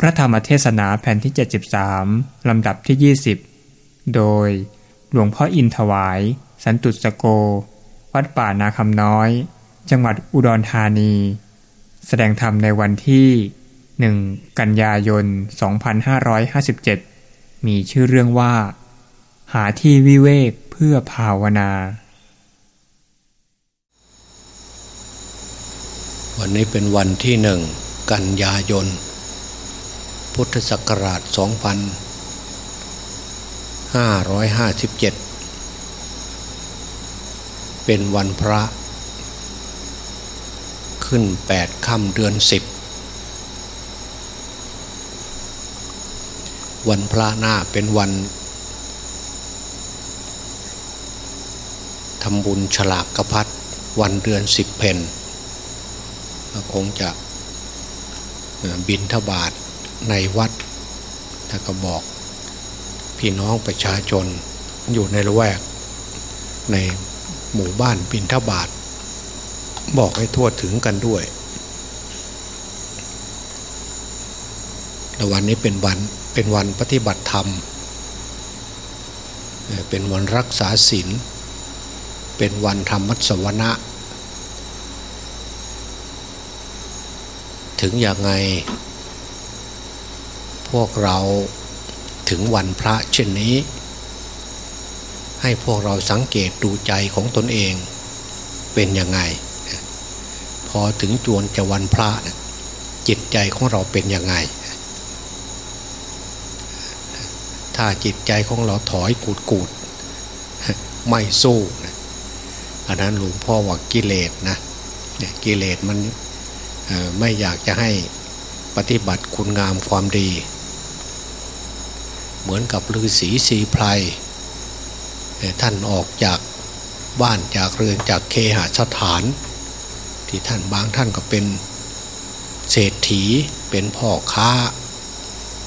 พระธรรมเทศนาแผ่นที่ 73 ลำดับที่ 20 โดยหลวงพ่ออินถวาย สันตุสโก วัดป่านาคำน้อย จังหวัดอุดรธานี แสดงธรรมในวันที่ 1 กันยายน 2557 มีชื่อเรื่องว่า หาที่วิเวกเพื่อภาวนา วันนี้เป็นวันที่หนึ่งกันยายน พุทธศักราช 2557 เป็นวันพระ ขึ้นแปดค่ำเดือนสิบวันพระหน้าเป็นวันทำบุญฉลากกระพัดวันเดือนสิบเพนคงจะบินทบาท ในวัดถ้าก็บอกพี่น้องประชาชนอยู่ในละแวก ในหมู่บ้านบินทบาท บอกให้ทั่วถึงกันด้วยแต่วันนี้เป็นวันเป็นวันปฏิบัติธรรม เป็นวันรักษาศีลเป็นวันธรรมสวนะ ถึงอย่างไง วกเราถึงวันพระเช่นนี้ ให้พวกเราสังเกตดูใจของตนเองเป็นยังไง พอถึงจวนจะวันพระนะจิตใจของเราเป็นยังไง ถ้าจิตใจของเราถอยกูดกูดไม่สู้นะอันนั้นหลวงพ่อว่ากิเลสนะกิเลสมันไม่อยากจะให้ปฏิบัติคุณงามความดี เหมือนกับฤาษีสีไพรท่านออกจากบ้านจากเรือนจากเคหสถาน ที่ท่านบางท่านก็เป็นเศรษฐีเป็นพ่อค้า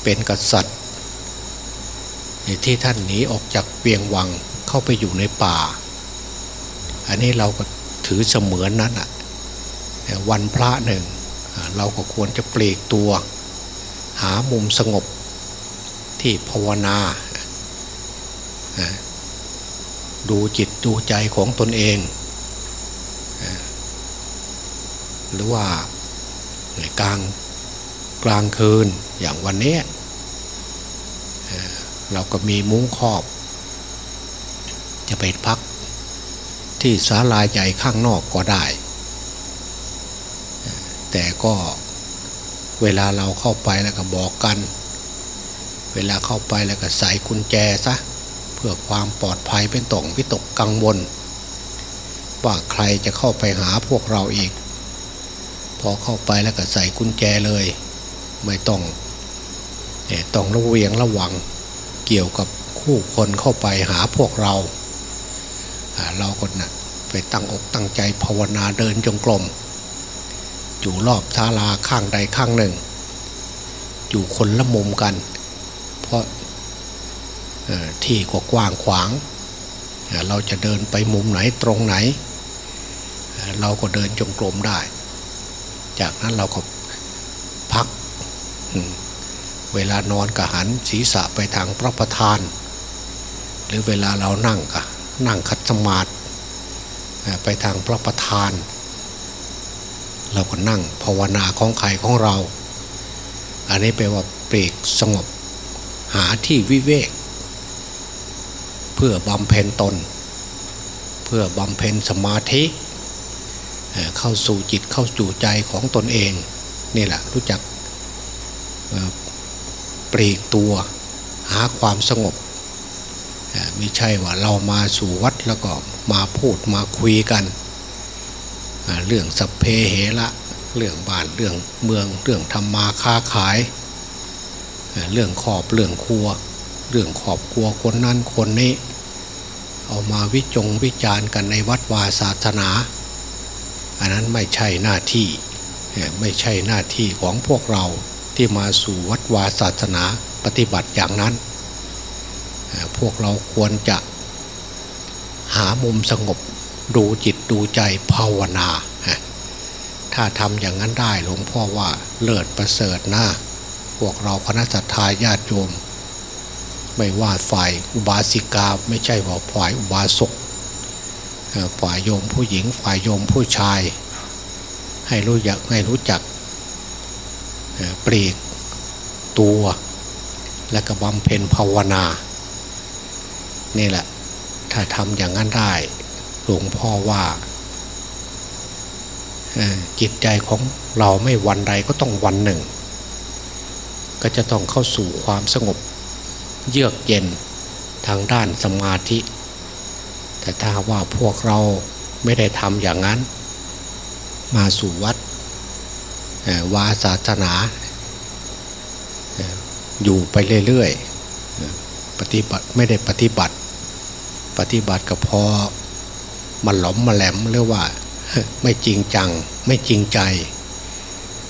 เป็นกษัตริย์ที่ท่านหนีออกจากเปียงวังเข้าไปอยู่ในป่า อันนี้เราก็ถือเสมือนนั้นอะวันพระหนึ่ง เราก็ควรจะเปลีกตัว หามุมสงบ ที่ภาวนาดูจิตดูใจของตนเอง หรือว่ากลางกลางคืนอย่างวันนี้เราก็มีมุ้งครอบ จะไปพักที่ศาลาใหญ่ข้างนอกก็ได้ แต่ก็เวลาเราเข้าไปแล้วก็บอกกัน เวลาเข้าไปแล้วก็ใส่กุญแจซะเพื่อความปลอดภัยเป็นต่องวิตกกังวล ว่าใครจะเข้าไปหาพวกเราอีก พอเข้าไปแล้วก็ใส่กุญแจเลย ไม่ต้องต้องระเวียงระวังเกี่ยวกับคู่คนเข้าไปหาพวกเรา เราก็นะไปตั้งอกตั้งใจภาวนาเดินจงกรมอยู่รอบศาลาข้างใดข้างหนึ่ง อยู่คนละมุมกัน เพราะที่ก็กว้างขวาง เราจะเดินไปมุมไหนตรงไหน เราก็เดินจงกรมได้ จากนั้นเราก็พัก เวลานอนกะหันศีรษะไปทางพระประธาน หรือเวลาเรานั่งกะนั่งคัดสมาธิไปทางพระประธาน เราก็นั่งภาวนาของใครของเรา อันนี้แปลว่าเปรกสงบ หาที่วิเวก เพื่อบำเพ็ญตน เพื่อบำเพ็ญสมาธิ เข้าสู่จิตเข้าสู่ใจของตนเองนี่แหละรู้จักปรีกตัวหาความสงบไม่ใช่ว่าเรามาสู่วัดแล้วก็มาพูดมาคุยกัน เรื่องสัพเพเหระเรื่องบ้านเรื่องเมืองเรื่องทำมาค้าขาย เรื่องขอบเรื่องครัว เรื่องขอบครัวคนนั้นคนนี้ เอามาวิจงวิจารณ์กันในวัดวาศาสนา อันนั้นไม่ใช่หน้าที่ไม่ใช่หน้าที่ของพวกเราที่มาสู่วัดวาศาสนาปฏิบัติอย่างนั้น พวกเราควรจะหามุมสงบดูจิตดูใจภาวนา ถ้าทำอย่างนั้นได้หลวงพ่อว่าเลิศประเสริฐนะ พวกเราคณะสัตยาญาติโยม ไม่ว่าฝ่ายอุบาสิกาไม่ใช่ว่าฝ่ายอุบาสกฝ่ายโยมผู้หญิงฝ่ายโยมผู้ชาย ให้รู้จักให้รู้จักปลีกตัว และก็บำเพ็ญภาวนา นี่แหละ ถ้าทำอย่างนั้นได้หลวงพ่อว่าจิตใจของเราไม่วันใดก็ต้องวันหนึ่ง ก็จะต้องเข้าสู่ความสงบ เยือกเย็นทางด้านสมาธิ แต่ถ้าว่าพวกเราไม่ได้ทำอย่างนั้น มาสู่วัดวาศาสนา อยู่ไปเรื่อยๆปฏิบัติไม่ได้ปฏิบัติ ปฏิบัติก็พอมันหลอมมาแหลมเรียกว่าไม่จริงจัง ไม่จริงใจ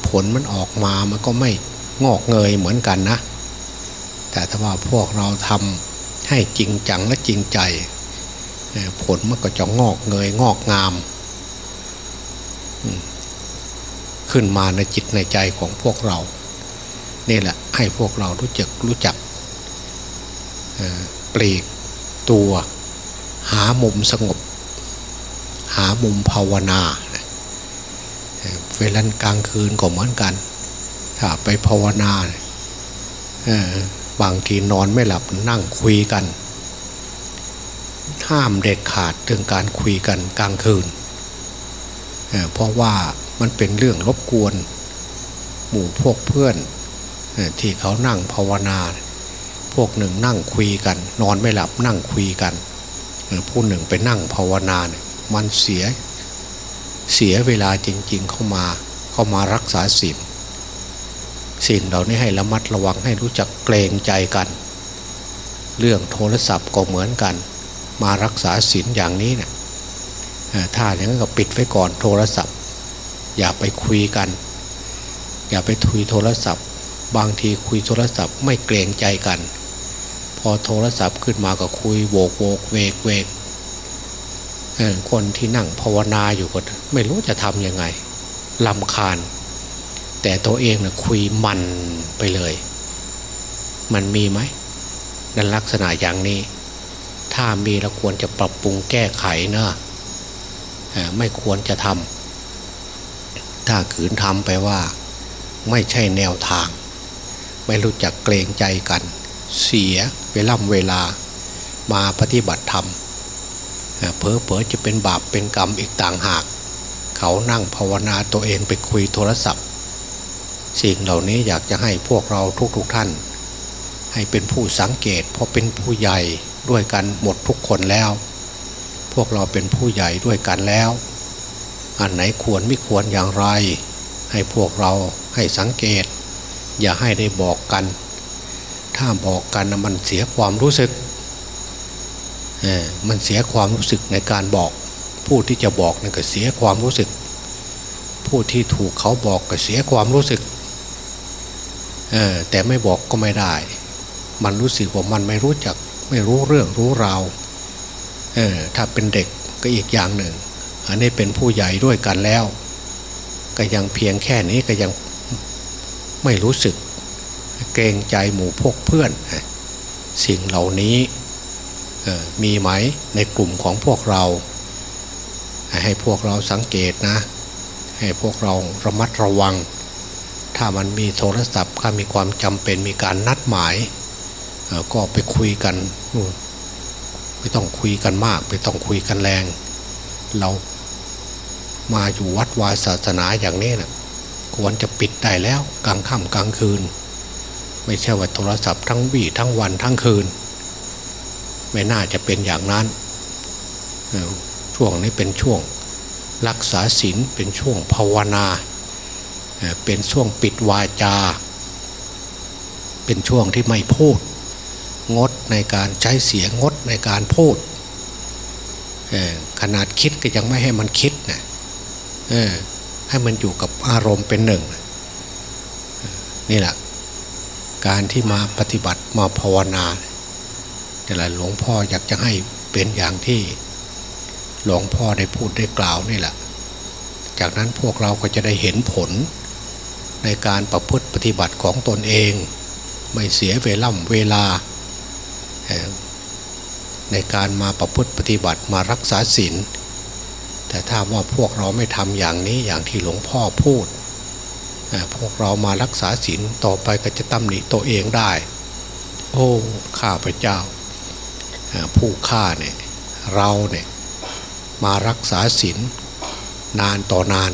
ผลมันออกมามันก็ไม่ งอกเงยเหมือนกันนะ แต่ถ้าว่าพวกเราทำให้จริงจังและจริงใจ ผลมันก็จะงอกเงยงอกงาม ขึ้นมาในจิตในใจของพวกเรา นี่แหละให้พวกเรารู้จักรู้จักปลีกตัวหามุมสงบ หามุมภาวนาเวลากลางคืนก็เหมือนกัน ถ้าไปภาวนาบางทีนอนไม่หลับนั่งคุยกัน ห้ามเด็ดขาดถึงการคุยกันกลางคืนเพราะว่ามันเป็นเรื่องรบกวน หมู่พวกเพื่อนที่เขานั่งภาวนา พวกหนึ่งนั่งคุยกัน นอนไม่หลับนั่งคุยกัน ผู้หนึ่งไปนั่งภาวนาเนี่ยมันเสียเสียเวลาจริง ๆ เข้ามาเข้ามารักษาศีล ศีลเรานี่ให้ระมัดระวังให้รู้จักเกรงใจกัน เรื่องโทรศัพท์ก็เหมือนกัน มารักษาศีลอย่างนี้เนะี่ยถ้าอย่างนั้นก็ปิดไว้ก่อนโทรศัพท์ อย่าไปคุยกัน อย่าไปทุยโทรศัพท์ บางทีคุยโทรศัพท์ไม่เกรงใจกัน พอโทรศัพท์ขึ้นมาก็คุยโวกโวกเวกเวกคนที่นั่งภาวนาอยู่ก็ไม่รู้จะทำยังไงลำคาญ แต่ตัวเองนะคุยมันไปเลย มันมีไหมในลักษณะอย่างนี้ ถ้ามีเราควรจะปรับปรุงแก้ไขนะไม่ควรจะทำถ้าขืนทำไปว่า ไม่ใช่แนวทาง ไม่รู้จักเกรงใจกัน เสียเวล่ำเวลามาปฏิบัติธรรมเพอเพอจะเป็นบาปเป็นกรรมอีกต่างหาก เขานั่งภาวนาตัวเองไปคุยโทรศัพท์ สิ่งเหล่านี้อยากจะให้พวกเราทุกๆทท่าน ให้เป็นผู้สังเกต เพราะเป็นผู้ใหญ่ด้วยกันหมดทุกคนแล้ว พวกเราเป็นผู้ใหญ่ด้วยกันแล้ว อันไหนควรไม่ควรอย่างไร ให้พวกเราให้สังเกต อย่าให้ได้บอกกัน ถ้าบอกกันมันเสียความรู้สึกมันเสียความรู้สึกในการบอกผู้ที่จะบอกนั่นก็เสียความรู้สึก ผู้ที่ถูกเขาบอกก็เสียความรู้สึก แต่ไม่บอกก็ไม่ได้ มันรู้สึกว่ามันไม่รู้จักไม่รู้เรื่องรู้ราวถ้าเป็นเด็กก็อีกอย่างหนึ่ง อันนี้เป็นผู้ใหญ่ด้วยกันแล้ว ก็ยังเพียงแค่นี้ก็ยังไม่รู้สึก เกรงใจหมู่พวกเพื่อน สิ่งเหล่านี้มีไหมในกลุ่มของพวกเรา ให้พวกเราสังเกตนะ ให้พวกเราระมัดระวัง ถ้ามันมีโทรศัพท์ถ้ามีความจำเป็นมีการนัดหมาย ก็ไปคุยกันไม่ต้องคุยกันมากไม่ต้องคุยกันแรง เรามาอยู่วัดวาศาสนาอย่างนี้นะควรจะปิดได้แล้วกลางค่ำกลางคืน ไม่ใช่ว่าโทรศัพท์ทั้งวี่ทั้งวันทั้งคืน ไม่น่าจะเป็นอย่างนั้นช่วงนี้เป็นช่วงรักษาศีลเป็นช่วงภาวนา เป็นช่วงปิดวาจา เป็นช่วงที่ไม่พูด งดในการใช้เสียงงดในการพูดขนาดคิดก็ยังไม่ให้มันคิดนะให้มันอยู่กับอารมณ์เป็นหนึ่ง นี่แหละการที่มาปฏิบัติมาภาวนาแต่ละหลวงพ่ออยากจะให้เป็นอย่างที่หลวงพ่อได้พูดได้กล่าวนี่แหละ จากนั้นพวกเราก็จะได้เห็นผล ในการประพฤติปฏิบัติของตนเอง ไม่เสียเวล่ำเวลา ในการมาประพฤติปฏิบัติมารักษาศีลแต่ถ้าว่าพวกเราไม่ทำอย่างนี้อย่างที่หลวงพ่อพูด พวกเรามารักษาศีลต่อไปก็จะตำหนิตัวเองได้ โอ้ข้าพเจ้า ผู้ฆ่าเนี่ยเราเนี่ยมารักษาศีลนานต่อนาน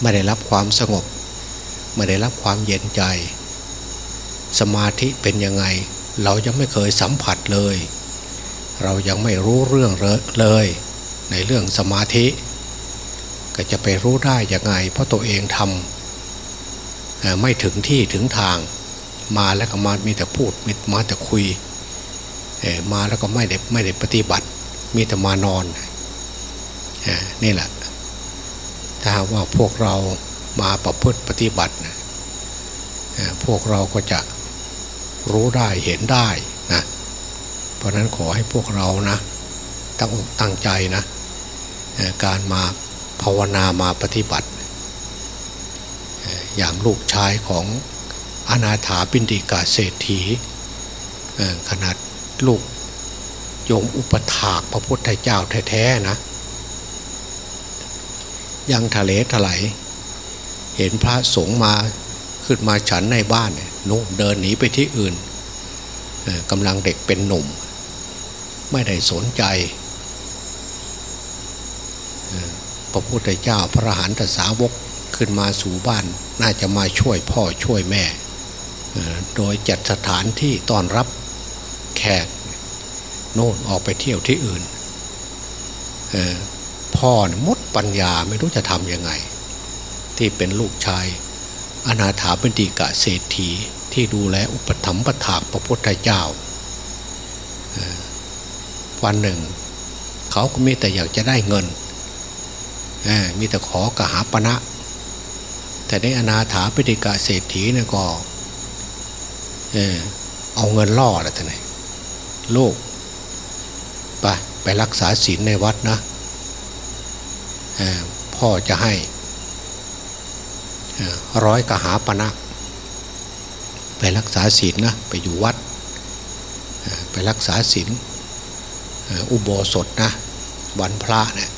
ไม่ได้รับความสงบ ไม่ได้รับความเย็นใจ สมาธิเป็นยังไง เรายังไม่เคยสัมผัสเลย เรายังไม่รู้เรื่องเลย ในเรื่องสมาธิ ก็จะไปรู้ได้ยังไง เพราะตัวเองทำไม่ถึงที่ถึงทาง มาแล้วก็มามีแต่พูดมีมาแต่คุยมาแล้วก็ไม่ได้ไม่ได้ปฏิบัติ มีแต่มานอนนี่แหละ ถ้าว่าพวกเรามาประพฤติปฏิบัติพวกเราก็จะรู้ได้เห็นได้นะเพราะนั้นขอให้พวกเรานะตั้งตั้งใจนะการมาภาวนามาปฏิบัติ อย่างลูกชายของอนาถาปินดิกาเศรษฐีขนาดลูกโยมอุปถากพระพุทธเจ้าแท้ๆนะ ยังทะเลถลายเห็นพระสงฆ์มาขึ้นมาฉันในบ้านเนุ่เดินหนีไปที่อื่นกำลังเด็กเป็นหนุ่ม ไม่ได้สนใจพระพุทธเจ้าพระหันตสาวกขึ้นมาสู่บ้าน น่าจะมาช่วยพ่อช่วยแม่ โดยจัดสถานที่ต้อนรับแขกโน่นออกไปเที่ยวที่อื่น พ่อมดปัญญาไม่รู้จะทำยังไง ที่เป็นลูกชาย อนาถาบินิกะเศรษฐีที่ดูแลอุปถัมภ์ถากพระพุทธเจ้าวันหนึ่ง เขาก็มีแต่อยากจะได้เงินมีแต่ขอกหาปณะแต่ในอนาถาปิฎกะเศรษฐีเนี่ยก็เออเอาเงินล่อแล้วท่านไลูกไปไปรักษาศีลในวัดนะ พ่อจะให้ร้อยกหาปณะไปรักษาศีลนะไปอยู่วัด ไปรักษาศีลอุโบสถนะวันพระเนี่ย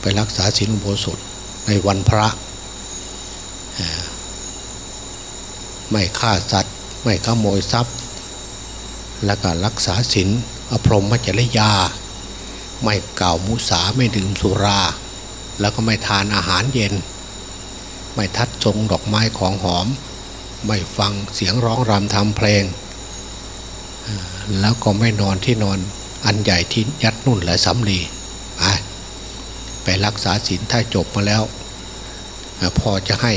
ไปรักษาศีลอุโบสถในวันพระไม่ฆ่าสัตว์ไม่ขโมยทรัพย์ แล้วก็รักษาศีลอภรมมจริยา ไม่ก่ามุสาไม่ดื่มสุรา แล้วก็ไม่ทานอาหารเย็น ไม่ทัดทรงดอกไม้ของหอม ไม่ฟังเสียงร้องรำทำเพลง แล้วก็ไม่นอนที่นอนอันใหญ่ที่ยัดนุ่นและสำลีไปไปรักษาศีลถ้าจบมาแล้ว พอจะให้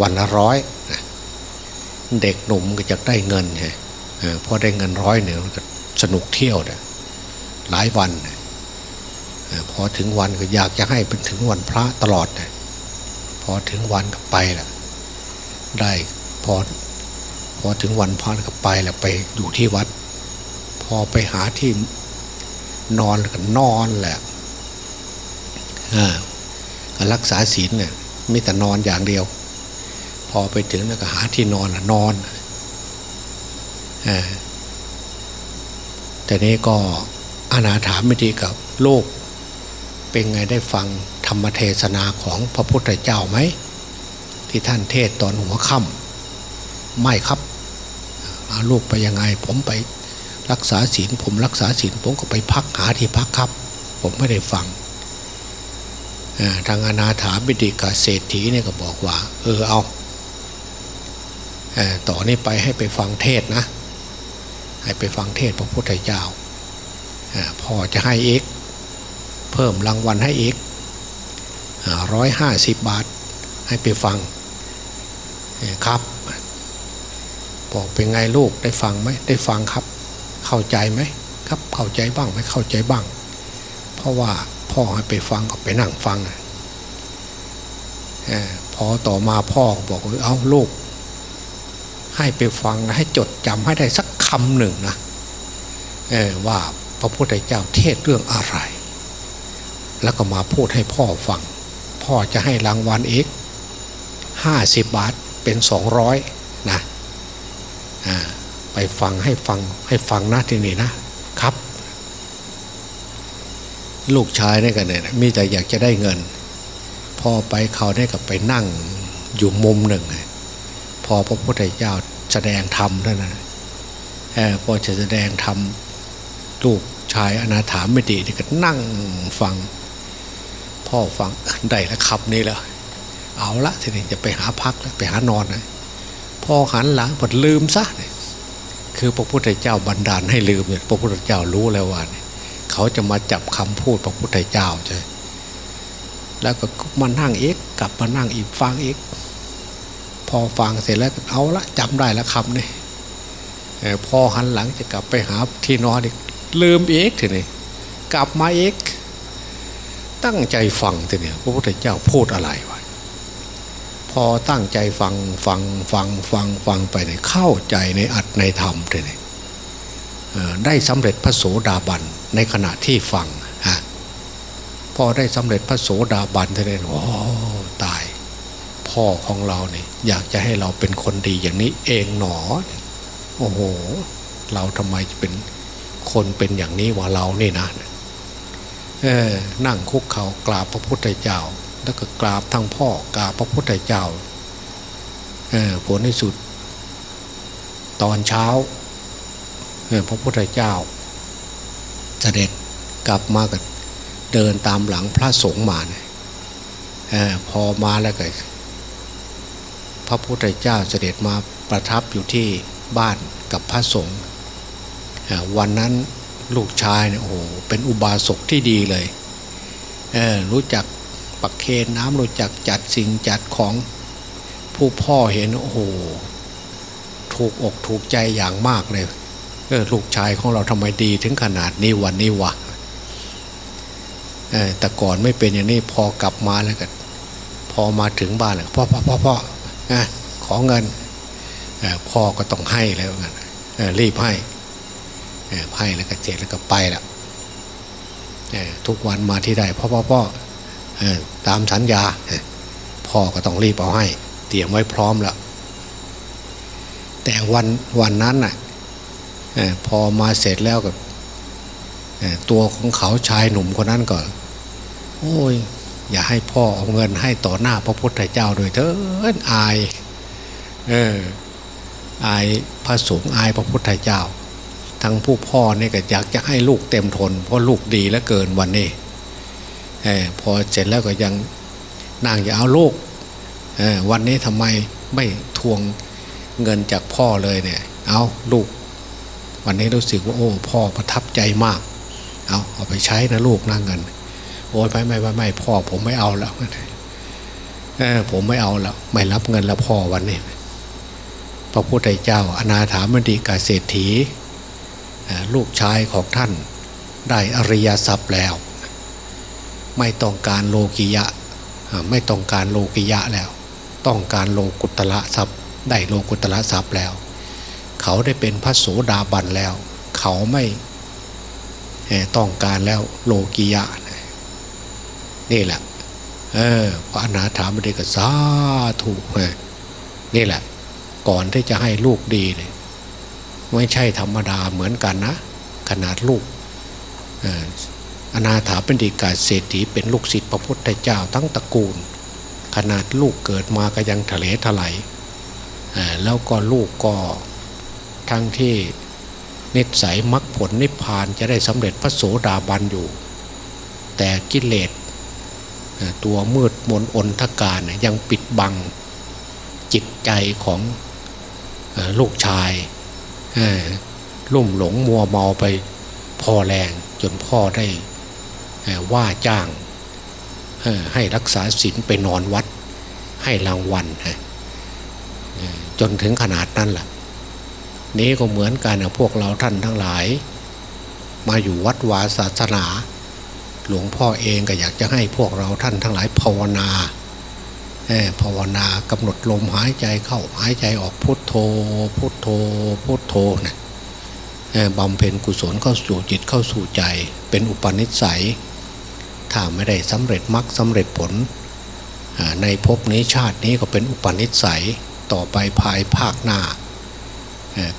วันละร้อยเด็กหนุ่มก็จะได้เงินไงพอได้เงินร้อยหนึ่งก็สนุกเที่ยวเนี่ย หลายวันพอถึงวันก็อยากจะให้เป็นถึงวันพระตลอดพอถึงวันก็ไปแหละได้พอพอถึงวันพระก็ไปแหละไปอยู่ที่วัด พอไปหาที่นอนก็นอนแหละรักษาศีลเนี่ยไมีแต่นอนอย่างเดียว พอไปถึงแล้วก็หาที่นอนนอนแต่นี้ก็ อานาถามไม่ดีกับโลก เป็นไงได้ฟังธรรมเทศนาของพระพุทธเจ้าไหม ที่ท่านเทศตอนหัวค่ำไม่ครับลูกไปยังไง ผมไปรักษาศีลผมรักษาศีลผมก็ไปพักหาที่พักครับ ผมไม่ได้ฟังทางอนาถาบิดิกาเศรษฐีเนี่ยก็บอกว่า เออเอาต่อนนี้ไปให้ไปฟังเทศนะ ให้ไปฟังเทศพระพุทธเจ้า พอจะให้เอกเพิ่มรางวัลให้เอกร้อยห้าสิบบาทให้ไปฟังครับบอกเป็นไงลูกได้ฟังไหมได้ฟังครับ เข้าใจไหมครับเข้าใจบ้างไม่เข้าใจบ้าง เพราะว่าพ่อให้ไปฟังก็ไปนั่งฟังอพอต่อมาพ่อบอกว่าเอาลูก ให้ไปฟังให้จดจำให้ได้สักคำหนึ่งนะว่า พระพุทธเจ้าเทศเรื่องอะไร แล้วก็มาพูดให้พ่อฟัง พ่อจะให้รางวัลอีกห้าสิบบาทเป็นสองร้อยนะไปฟังให้ฟังให้ฟังนะที่นี่นะครับ ลูกชายนี่กันเนี่ยมีแต่อยากจะได้เงิน พอไปเขาได้กับไปนั่งอยู่มุมหนึ่ง พอพระพุทธเจ้าแสดงธรรมเท่านั้นพอจะแสดงธรรม ลูกชายอนาถามไม่ดีนี่ก็นั่งฟัง พ่อฟังได้แล้วขับนี่แล้วเอาละทีนี้จะไปหาพักแล้วไปหานอนนะพ่อหันหลังพอลืมซะเนี่ยคือพระพุทธเจ้าบันดาลให้ลืมเนี่ยพระพุทธเจ้ารู้แล้วว่าเนี่ยเขาจะมาจับคำพูดพระพุทธเจ้าใช่แล้วก็มานั่งเอกกลับมานั่งอีกฟังเอกพอฟังเสร็จแล้วเอาละจำได้แล้วคำนี่พอหันหลังจะกลับไปหาที่นอนอีก ลืมเอกทีนี้กลับมาเอกตั้งใจฟังทีนี้พระพุทธเจ้าพูดอะไรวะพอตั้งใจฟังฟังฟังฟังฟังไปเนี่ยเข้าใจในอัดในธรรมทีนี้ได้สำเร็จพระโสดาบันในขณะที่ฟังฮะพอได้สำเร็จพระโสดาบันทีนี้โอ้ตาย พ่อของเราเนี่ยอยากจะให้เราเป็นคนดีอย่างนี้เองหนอ โอ้โห เราทำไมจะเป็น คนเป็นอย่างนี้ว่าเรานี่นะเออนั่งคุกเขากราบพระพุทธเจ้า แล้วก็กราบทั้งพ่อกราบพระพุทธเจ้าเออผลในสุด ตอนเช้าเออพระพุทธเจ้าเสด็จกลับมาก็เดินตามหลังพระสงฆ์มาเนี่ยออพอมาแล้วก็พระพุทธเจ้าเสด็จมาประทับอยู่ที่บ้านกับพระสงฆ์ วันนั้นลูกชายเนี่ยโอ้โหเป็นอุบาสกที่ดีเลยเรู้จักปักเคนน้ำรู้จักจัดสิ่งจัดของผู้พ่อเห็นโอ้โหถูกอกถูกใจอย่างมากเลยเออลูกชายของเราทำไมดีถึงขนาดนี้วันนี้วะแต่ก่อนไม่เป็นอย่างนี้พอกลับมาแล้วกันพอมาถึงบ้านแล้วพ่อพ่อพ่อพ่อขอเงินพ่อก็ต้องให้แล้วกันรีบให้ ไพ่แล้วก็เจ็ดแล้วก็ไปล้วทุกวันมาที่ใดพ่อพ่อพ่อตามสัญญา พ่อก็ต้องรีบเอาให้ เตรียมไว้พร้อมแล้วแต่วันวันนั้นน่ะพอมาเสร็จแล้วก็ตัวของเขาชายหนุ่มคนนั้นก็โอ้ย อย่าให้พ่อเอาเงินให้ต่อหน้าพระพุทธเจ้าโดยเถิดอายเอออายพระสงฆ์อายพระพุทธเจ้า ทั้งผู้พ่อเนี่ยก็อยากจะให้ลูกเต็มทน เพราะลูกดีแล้วเกินวันนี้พอเสร็จแล้วก็ยังนางอย่าเอาลูกวันนี้ทำไมไม่ทวงเงินจากพ่อเลยเนี่ย เอาลูก วันนี้รู้สึกว่าโอ้พ่อประทับใจมาก เอาเอาไปใช้นะลูกนั่งเงิน โอ้ยไม่ไม่ไม่ไม่พ่อผมไม่เอาแล้วผมไม่เอาแล้วไม่รับเงินแล้วพ่อวันนี้ พระพุทธเจ้าอนาถามดีกาเศรษฐี ลูกชายของท่านได้อริยทรัพย์แล้ว ไม่ต้องการโลกิยะไม่ต้องการโลกิยะแล้ว ต้องการโลกุตละทรัพย์ได้โลกุตละทรัพย์แล้ว เขาได้เป็นพระโสดาบันแล้ว เขาไม่ต้องการแล้วโลกิยะ นี่แหละเออพระอนาถามเด็กสาถูกนี่แหละ ก่อนที่จะให้ลูกดีเนี่ย ไม่ใช่ธรรมดาเหมือนกันนะ ขนาดลูกอนาถาเป็นดีกาเศรษฐีเป็นลูกศิษย์พระพุทธเจ้าทั้งตระกูล ขนาดลูกเกิดมาก็ยังทะเลทลายแล้วก็ลูกก็ทั้งที่นิสัยมรรคผลนิพพานจะได้สำเร็จพระโสดาบันอยู่ แต่กิเลสตัวมืดมนอนทการยังปิดบังจิตใจของลูกชาย ลุ่มหลงมัวเมาไปพอแรงจนพ่อได้ว่าจ้างให้รักษาศีลไปนอนวัดให้รางวัลจนถึงขนาดนั้นแหละนี้ก็เหมือนกันพวกเราท่านทั้งหลาย มาอยู่วัดวาศาสนา หลวงพ่อเองก็อยากจะให้พวกเราท่านทั้งหลายภาวนา ภาวนากำหนดลมหายใจเข้าหายใจออกพุทโธพุทโธพุทโธนะบำเพ็ญกุศลเข้าสู่จิตเข้าสู่ใจ เป็นอุปนิสัย ถ้าไม่ได้สำเร็จมรรคสำเร็จผล ในภพนี้ชาตินี้ก็เป็นอุปนิสัยต่อไปภายภาคหน้า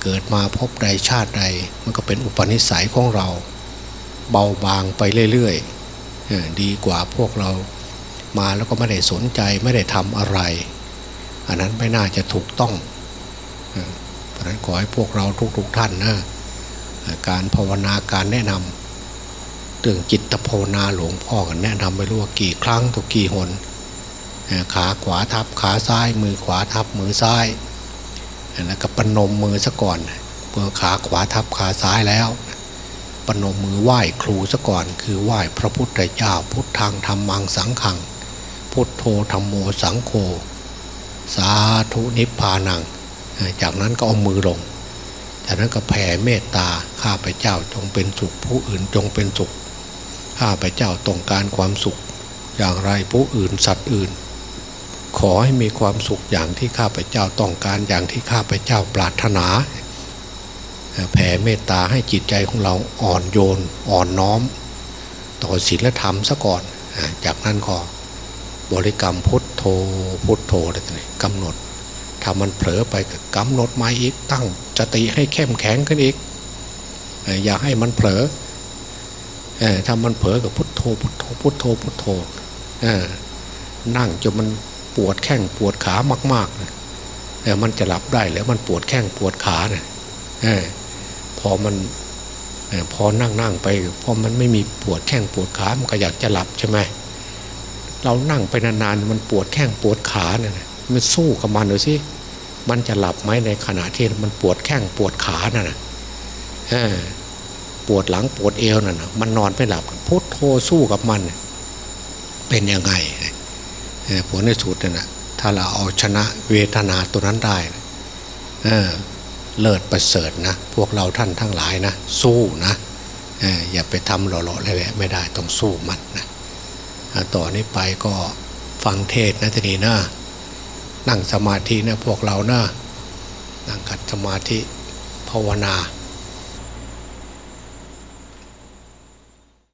เกิดมาพบใดชาติใดมันก็เป็นอุปนิสัยของเรา เบาบางไปเรื่อยๆดีกว่าพวกเรา มาแล้วก็ไม่ได้สนใจไม่ได้ทำอะไร อันนั้นไม่น่าจะถูกต้องเพราะนั้นขอให้พวกเราทุกๆทท่านนะการภาวนาการแนะนำเรื่องจิตภาวนาหลวงพ่อกันแนะนำไม่รู้ว่ากี่ครั้งตุกกี่หนขาขวาทับขาซ้าย มือขวาทับมือซ้ายแล้วก็ปนมมือซะก่อนเมื่อขาขวาทับขาซ้ายแล้วปนมมือไหว้ครูซะก่อน คือไหว้พระพุทธเจ้าพุทธังธรรมังสังขัง พุทโธธรรมโมสังโฆสาธุนิพพานัง จากนั้นก็เอามือลง จากนั้นก็แผ่เมตตาข้าพเจ้าจงเป็นสุข ผู้อื่นจงเป็นสุข ข้าพเจ้าต้องการความสุข อย่างไรผู้อื่นสัตว์อื่น ขอให้มีความสุขอย่างที่ข้าพเจ้าต้องการอย่างที่ข้าพเจ้าปรารถนา แผ่เมตตาให้จิตใจของเราอ่อนโยนอ่อนน้อม ต่อศีลธรรมซะก่อน จากนั้นก็ บริกรรมพุทโธพุทโธอะไรกำหนดถ้ามันเผลอไปก็กำหนดมาอีกตั้งจติให้เข้มแข็งขึ้นอีก อย่าให้มันเผลอถ้ามันเผลอกับพุทโธพุทโธพุทโธพุทโธนั่งจนมันปวดแข้งปวดขามากๆนะมันจะหลับได้แล้วมันปวดแข้งปวดขาเนะี่ยพอมันพอนั่งนั่งไปพอมันไม่มีปวดแข้งปวดขามันก็อยากจะหลับใช่ไหมเเรานั่งไปนานๆมันปวดแข้งปวดขาเนี่ยมันสู้กับมันหน่อยสิมันจะหลับไหมในขณะที่มันปวดแข้งปวดขาน่ะนะปวดหลังปวดเอวน่ะมันนอนไม่หลับพุทโธสู้กับมัน เป็นยังไงผลในสุดน่ะถ้าเราเอาชนะเวทนาตัวนั้นได้เเลิศประเสริฐนะ พวกเราท่านทั้งหลายนะ สู้นะอย่าไปทำหล่อๆเลยไม่ได้ต้องสู้มันนะ ต่อนนี้ไปก็ฟังเทศนะทีนี้นะนั่งสมาธินะพวกเรานะนั่งขัดสมาธิภาวนา